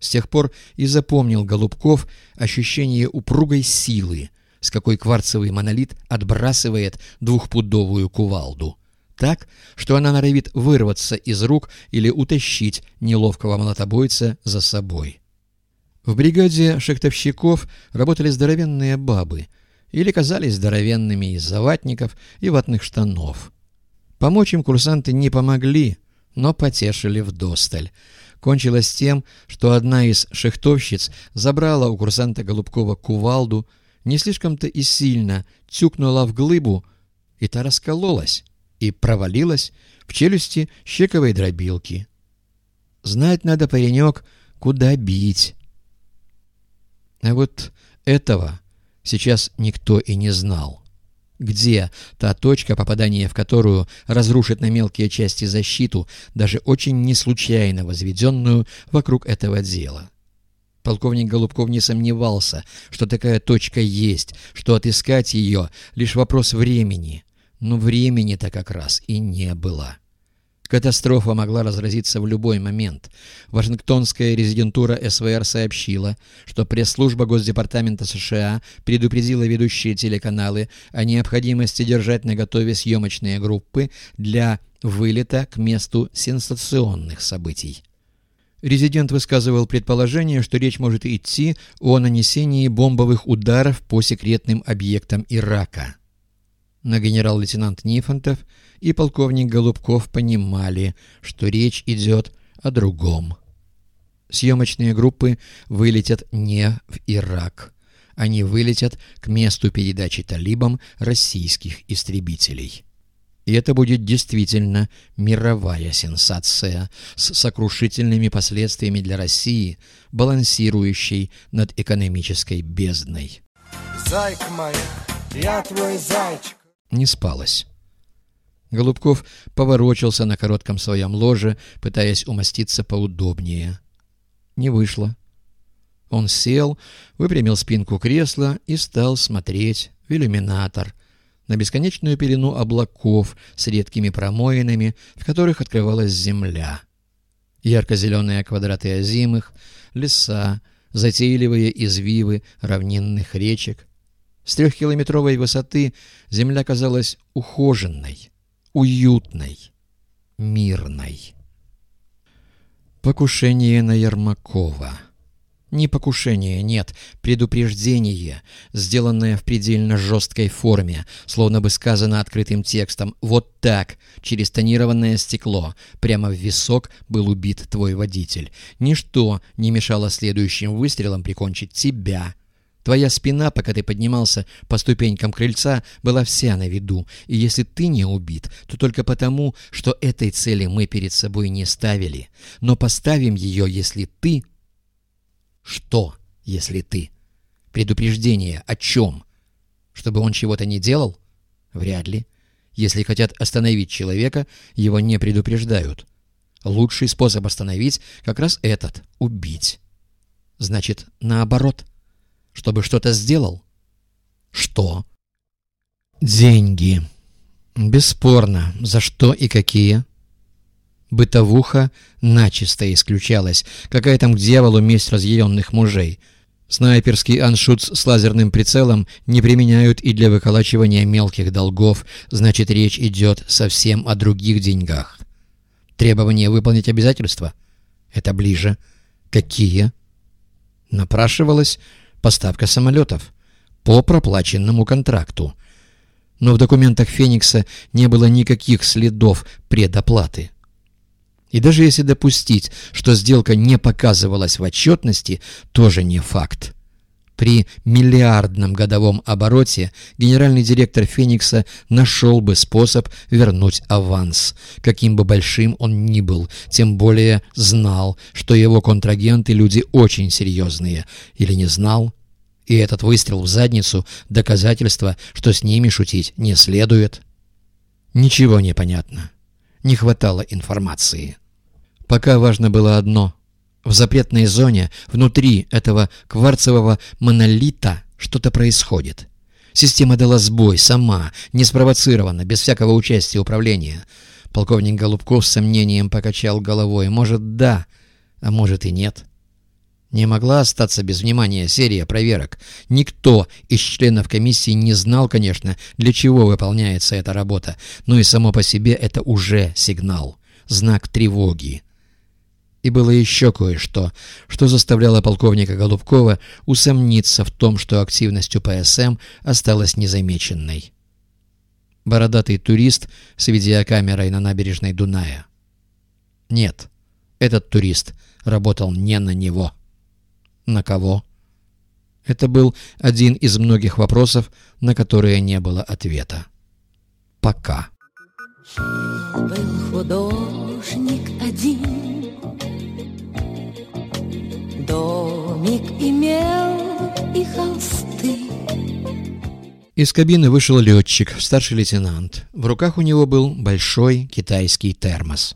С тех пор и запомнил Голубков ощущение упругой силы, с какой кварцевый монолит отбрасывает двухпудовую кувалду. Так, что она норовит вырваться из рук или утащить неловкого молотобойца за собой. В бригаде шахтовщиков работали здоровенные бабы или казались здоровенными из-за ватников и ватных штанов. Помочь им курсанты не помогли, но потешили вдосталь кончилось тем, что одна из шехтовщиц забрала у курсанта Голубкова кувалду, не слишком-то и сильно тюкнула в глыбу, и та раскололась и провалилась в челюсти щековой дробилки. Знать надо, паренек, куда бить. А вот этого сейчас никто и не знал. Где та точка, попадания в которую разрушит на мелкие части защиту, даже очень неслучайно возведенную вокруг этого дела? Полковник Голубков не сомневался, что такая точка есть, что отыскать ее — лишь вопрос времени. Но времени-то как раз и не было. Катастрофа могла разразиться в любой момент. Вашингтонская резидентура СВР сообщила, что пресс-служба Госдепартамента США предупредила ведущие телеканалы о необходимости держать наготове съемочные группы для вылета к месту сенсационных событий. Резидент высказывал предположение, что речь может идти о нанесении бомбовых ударов по секретным объектам Ирака. Но генерал-лейтенант Нифонтов и полковник Голубков понимали, что речь идет о другом. Съемочные группы вылетят не в Ирак. Они вылетят к месту передачи талибам российских истребителей. И это будет действительно мировая сенсация с сокрушительными последствиями для России, балансирующей над экономической бездной. Зайка моя, я твой зайчик не спалось. Голубков поворочился на коротком своем ложе, пытаясь умоститься поудобнее. Не вышло. Он сел, выпрямил спинку кресла и стал смотреть в иллюминатор на бесконечную пелену облаков с редкими промоинами, в которых открывалась земля. Ярко-зеленые квадраты озимых, леса, затейливые извивы равнинных речек, с трехкилометровой высоты земля казалась ухоженной, уютной, мирной. Покушение на Ермакова. Не покушение, нет, предупреждение, сделанное в предельно жесткой форме, словно бы сказано открытым текстом «Вот так, через тонированное стекло, прямо в висок был убит твой водитель. Ничто не мешало следующим выстрелам прикончить тебя, Твоя спина, пока ты поднимался по ступенькам крыльца, была вся на виду, и если ты не убит, то только потому, что этой цели мы перед собой не ставили. Но поставим ее, если ты... Что, если ты? Предупреждение о чем? Чтобы он чего-то не делал? Вряд ли. Если хотят остановить человека, его не предупреждают. Лучший способ остановить как раз этот — убить. Значит, наоборот — чтобы что-то сделал? Что? Деньги. Бесспорно. За что и какие? Бытовуха начисто исключалась. Какая там к дьяволу месть разъяренных мужей? Снайперский аншут с лазерным прицелом не применяют и для выколачивания мелких долгов, значит, речь идет совсем о других деньгах. Требование выполнить обязательства? Это ближе. Какие? Напрашивалось поставка самолетов по проплаченному контракту. Но в документах «Феникса» не было никаких следов предоплаты. И даже если допустить, что сделка не показывалась в отчетности, тоже не факт. При миллиардном годовом обороте генеральный директор «Феникса» нашел бы способ вернуть аванс, каким бы большим он ни был, тем более знал, что его контрагенты люди очень серьезные, или не знал, и этот выстрел в задницу — доказательство, что с ними шутить не следует. Ничего не понятно. Не хватало информации. Пока важно было одно. В запретной зоне, внутри этого кварцевого монолита, что-то происходит. Система дала сбой, сама, не спровоцированно, без всякого участия управления. Полковник Голубков с сомнением покачал головой. Может, да, а может и нет. Не могла остаться без внимания серия проверок. Никто из членов комиссии не знал, конечно, для чего выполняется эта работа, но и само по себе это уже сигнал, знак тревоги. И было еще кое-что, что заставляло полковника Голубкова усомниться в том, что активность УПСМ осталась незамеченной. Бородатый турист с видеокамерой на набережной Дуная. Нет, этот турист работал не на него. На кого? Это был один из многих вопросов, на которые не было ответа. Пока. Был художник один, Домик имел и холсты. Из кабины вышел летчик, старший лейтенант. В руках у него был большой китайский термос.